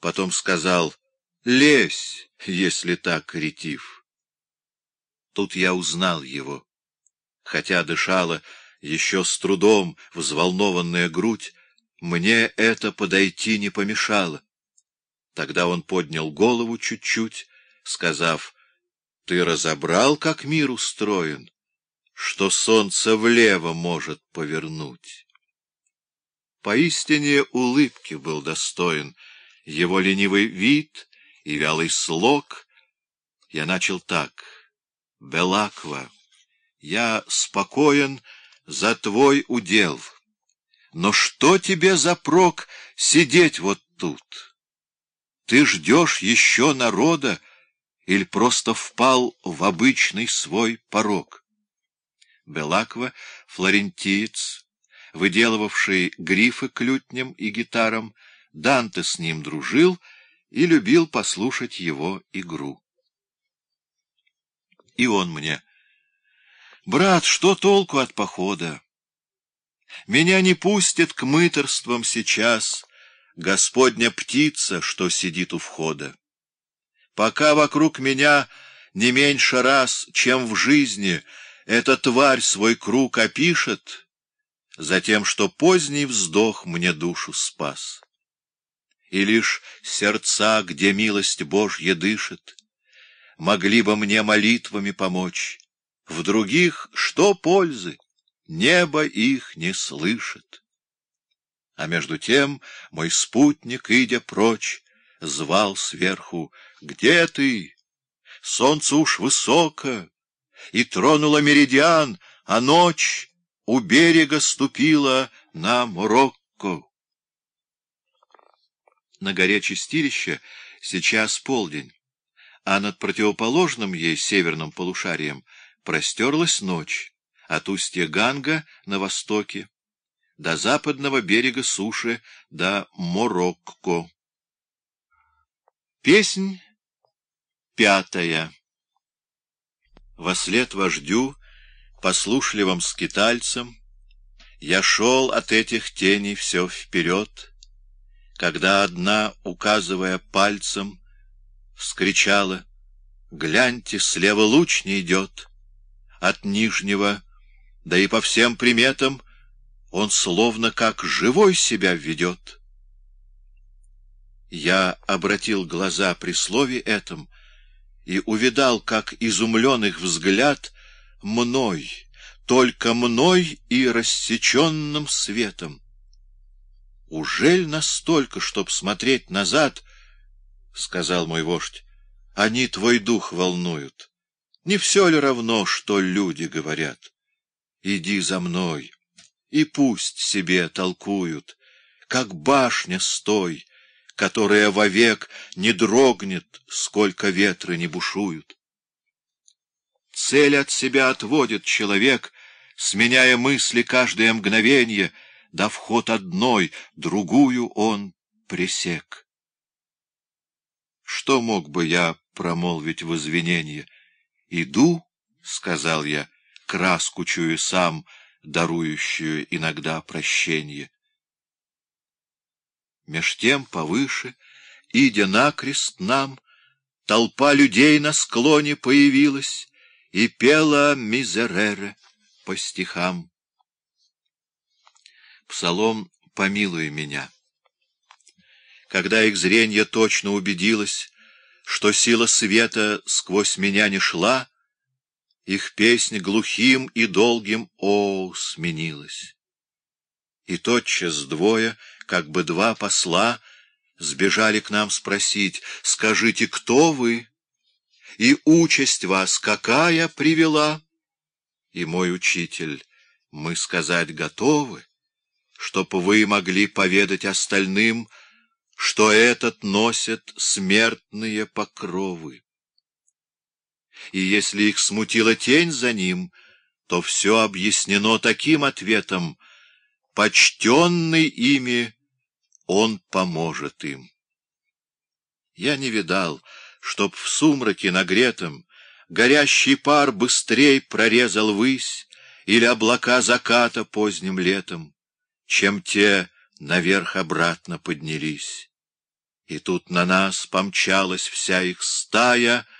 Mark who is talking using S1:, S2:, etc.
S1: Потом сказал «Лезь, если так ретив». Тут я узнал его. Хотя дышала еще с трудом взволнованная грудь, мне это подойти не помешало. Тогда он поднял голову чуть-чуть, сказав, «Ты разобрал, как мир устроен, что солнце влево может повернуть?» Поистине улыбки был достоин его ленивый вид и вялый слог. Я начал так. «Белаква, я спокоен за твой удел, но что тебе за прок сидеть вот тут?» Ты ждешь еще народа или просто впал в обычный свой порог? Белаква, флорентиец, выделывавший грифы к лютням и гитарам, Данте с ним дружил и любил послушать его игру. И он мне. «Брат, что толку от похода? Меня не пустят к мыторствам сейчас» Господня птица, что сидит у входа. Пока вокруг меня не меньше раз, чем в жизни, эта тварь свой круг опишет, затем, что поздний вздох мне душу спас. И лишь сердца, где милость Божья дышит, могли бы мне молитвами помочь. В других что пользы? Небо их не слышит. А между тем мой спутник, идя прочь, звал сверху «Где ты? Солнце уж высоко!» И тронула меридиан, а ночь у берега ступила на Морокко. На горе Чистилища сейчас полдень, а над противоположным ей северным полушарием простерлась ночь, от устья Ганга на востоке до западного берега суши, до Морокко. Песнь пятая. Вослед вождю, послушливым скитальцам, Я шел от этих теней все вперед, Когда одна, указывая пальцем, Вскричала, «Гляньте, слева луч не идет!» От нижнего, да и по всем приметам — он словно как живой себя ведет. Я обратил глаза при слове этом и увидал, как изумленных взгляд мной, только мной и рассеченным светом. «Ужель настолько, чтоб смотреть назад?» — сказал мой вождь. «Они твой дух волнуют. Не все ли равно, что люди говорят? Иди за мной» и пусть себе толкуют, как башня стой, которая вовек не дрогнет, сколько ветры не бушуют. Цель от себя отводит человек, сменяя мысли каждое мгновенье, дав ход одной, другую он пресек. Что мог бы я промолвить в извинение? «Иду», — сказал я, краску чую сам, — дарующую иногда прощение. Меж тем повыше, идя накрест нам, толпа людей на склоне появилась и пела мизерере по стихам. Псалом «Помилуй меня». Когда их зрение точно убедилось, что сила света сквозь меня не шла, их песня глухим и долгим «О» сменилась. И тотчас двое, как бы два посла, сбежали к нам спросить, «Скажите, кто вы? И участь вас какая привела?» И мой учитель, мы сказать готовы, чтоб вы могли поведать остальным, что этот носят смертные покровы и если их смутила тень за ним, то все объяснено таким ответом «Почтенный ими, он поможет им». Я не видал, чтоб в сумраке нагретом горящий пар быстрей прорезал высь или облака заката поздним летом, чем те наверх обратно поднялись. И тут на нас помчалась вся их стая —